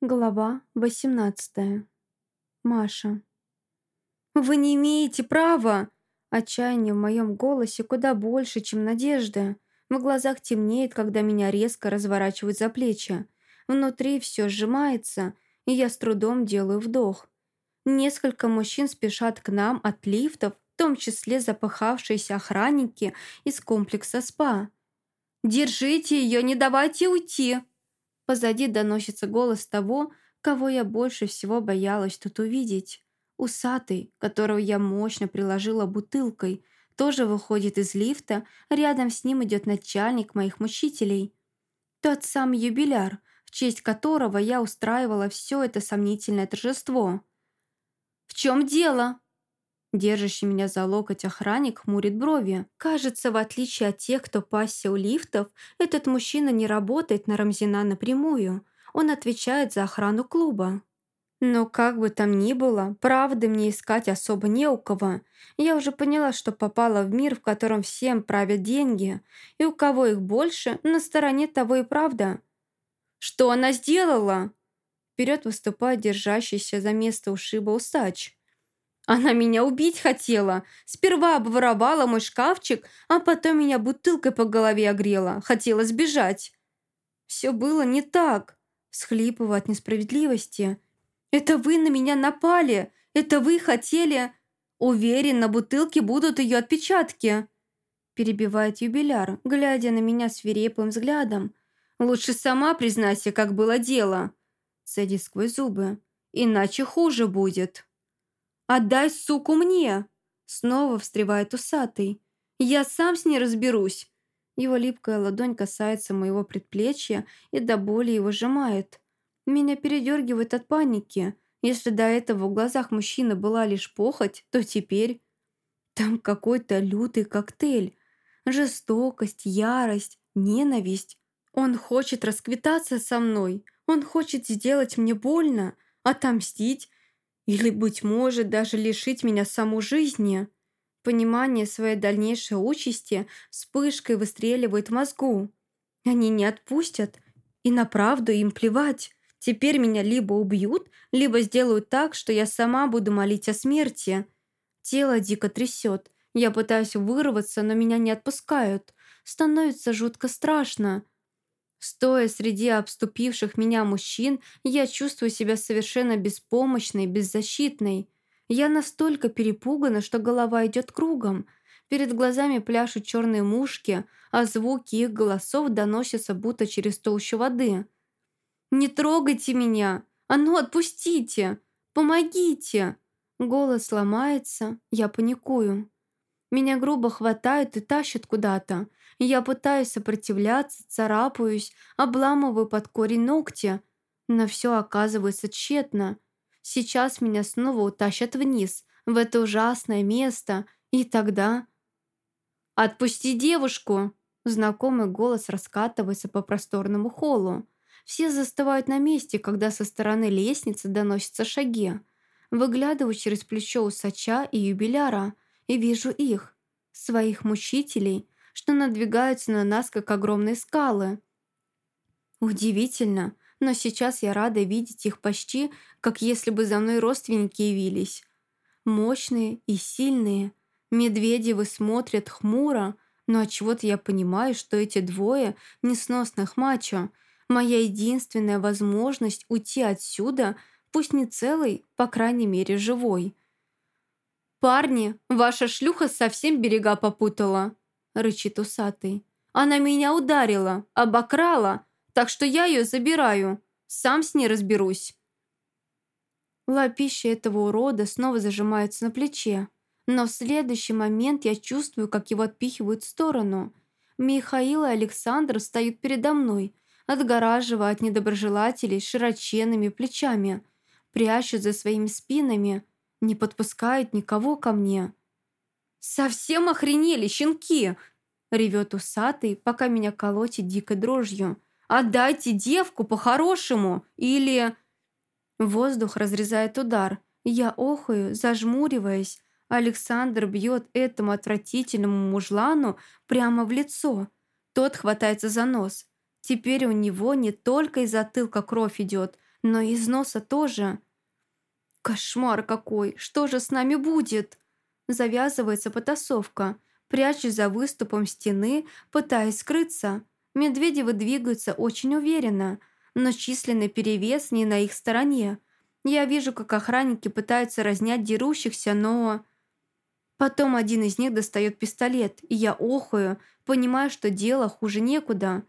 Глава 18. Маша. «Вы не имеете права!» Отчаяние в моем голосе куда больше, чем надежда. В глазах темнеет, когда меня резко разворачивают за плечи. Внутри все сжимается, и я с трудом делаю вдох. Несколько мужчин спешат к нам от лифтов, в том числе запыхавшиеся охранники из комплекса СПА. «Держите ее, не давайте уйти!» Позади доносится голос того, кого я больше всего боялась тут увидеть. Усатый, которого я мощно приложила бутылкой, тоже выходит из лифта, рядом с ним идет начальник моих мучителей. Тот самый юбиляр, в честь которого я устраивала все это сомнительное торжество. «В чем дело?» Держащий меня за локоть охранник хмурит брови. Кажется, в отличие от тех, кто пасся у лифтов, этот мужчина не работает на Рамзина напрямую. Он отвечает за охрану клуба. Но как бы там ни было, правды мне искать особо не у кого. Я уже поняла, что попала в мир, в котором всем правят деньги, и у кого их больше, на стороне того и правда. «Что она сделала?» Вперед выступает держащийся за место ушиба усач. Она меня убить хотела. Сперва обворовала мой шкафчик, а потом меня бутылкой по голове огрела. Хотела сбежать. Все было не так. Схлипываю от несправедливости. Это вы на меня напали. Это вы хотели... Уверен, на бутылке будут ее отпечатки. Перебивает юбиляр, глядя на меня свирепым взглядом. Лучше сама признайся, как было дело. Цедит сквозь зубы. Иначе хуже будет. «Отдай суку мне!» Снова встревает усатый. «Я сам с ней разберусь!» Его липкая ладонь касается моего предплечья и до боли его сжимает. Меня передергивает от паники. Если до этого в глазах мужчины была лишь похоть, то теперь... Там какой-то лютый коктейль. Жестокость, ярость, ненависть. Он хочет расквитаться со мной. Он хочет сделать мне больно, отомстить, или, быть может, даже лишить меня саму жизни. Понимание своей дальнейшей участи вспышкой выстреливает в мозгу. Они не отпустят, и на правду им плевать. Теперь меня либо убьют, либо сделают так, что я сама буду молить о смерти. Тело дико трясет. Я пытаюсь вырваться, но меня не отпускают. Становится жутко страшно. Стоя среди обступивших меня мужчин, я чувствую себя совершенно беспомощной, беззащитной. Я настолько перепугана, что голова идет кругом. Перед глазами пляшут черные мушки, а звуки их голосов доносятся будто через толщу воды. «Не трогайте меня! А ну отпустите! Помогите!» Голос ломается, я паникую. Меня грубо хватают и тащат куда-то. Я пытаюсь сопротивляться, царапаюсь, обламываю под корень ногти, но все оказывается тщетно. Сейчас меня снова утащат вниз, в это ужасное место, и тогда... «Отпусти девушку!» Знакомый голос раскатывается по просторному холлу. Все застывают на месте, когда со стороны лестницы доносятся шаги. Выглядываю через плечо усача и юбиляра и вижу их, своих мучителей, что надвигаются на нас, как огромные скалы. Удивительно, но сейчас я рада видеть их почти, как если бы за мной родственники явились. Мощные и сильные. Медведевы смотрят хмуро, но отчего-то я понимаю, что эти двое несносных мачо – моя единственная возможность уйти отсюда, пусть не целый, по крайней мере, живой. «Парни, ваша шлюха совсем берега попутала», рычит усатый. «Она меня ударила, обокрала, так что я ее забираю. Сам с ней разберусь». Лапища этого урода снова зажимается на плече. Но в следующий момент я чувствую, как его отпихивают в сторону. Михаил и Александр встают передо мной, отгораживая от недоброжелателей широченными плечами, прячут за своими спинами, не подпускают никого ко мне. «Совсем охренели, щенки!» Ревет усатый, пока меня колотит дикой дрожью. «Отдайте девку по-хорошему! Или...» Воздух разрезает удар. Я охаю, зажмуриваясь. Александр бьет этому отвратительному мужлану прямо в лицо. Тот хватается за нос. Теперь у него не только из затылка кровь идет, но из носа тоже. Кошмар какой! Что же с нами будет? Завязывается потасовка. Прячусь за выступом стены, пытаясь скрыться. Медведевы двигаются очень уверенно, но численный перевес не на их стороне. Я вижу, как охранники пытаются разнять дерущихся, но... Потом один из них достает пистолет, и я охую, понимая, что дело хуже некуда.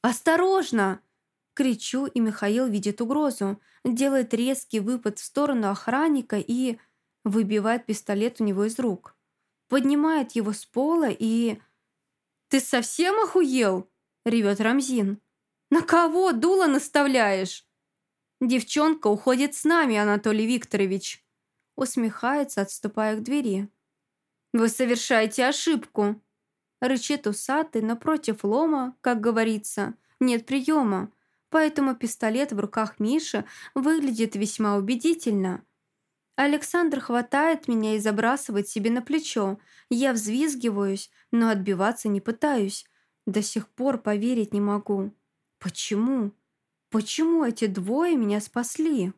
«Осторожно!» Кричу, и Михаил видит угрозу, делает резкий выпад в сторону охранника и выбивает пистолет у него из рук. Поднимает его с пола и... «Ты совсем охуел?» – ревет Рамзин. «На кого дуло наставляешь?» «Девчонка уходит с нами, Анатолий Викторович», – усмехается, отступая к двери. «Вы совершаете ошибку», – рычит усатый, напротив лома, как говорится, нет приема, поэтому пистолет в руках Миши выглядит весьма убедительно. Александр хватает меня и забрасывает себе на плечо. Я взвизгиваюсь, но отбиваться не пытаюсь. До сих пор поверить не могу. Почему? Почему эти двое меня спасли?»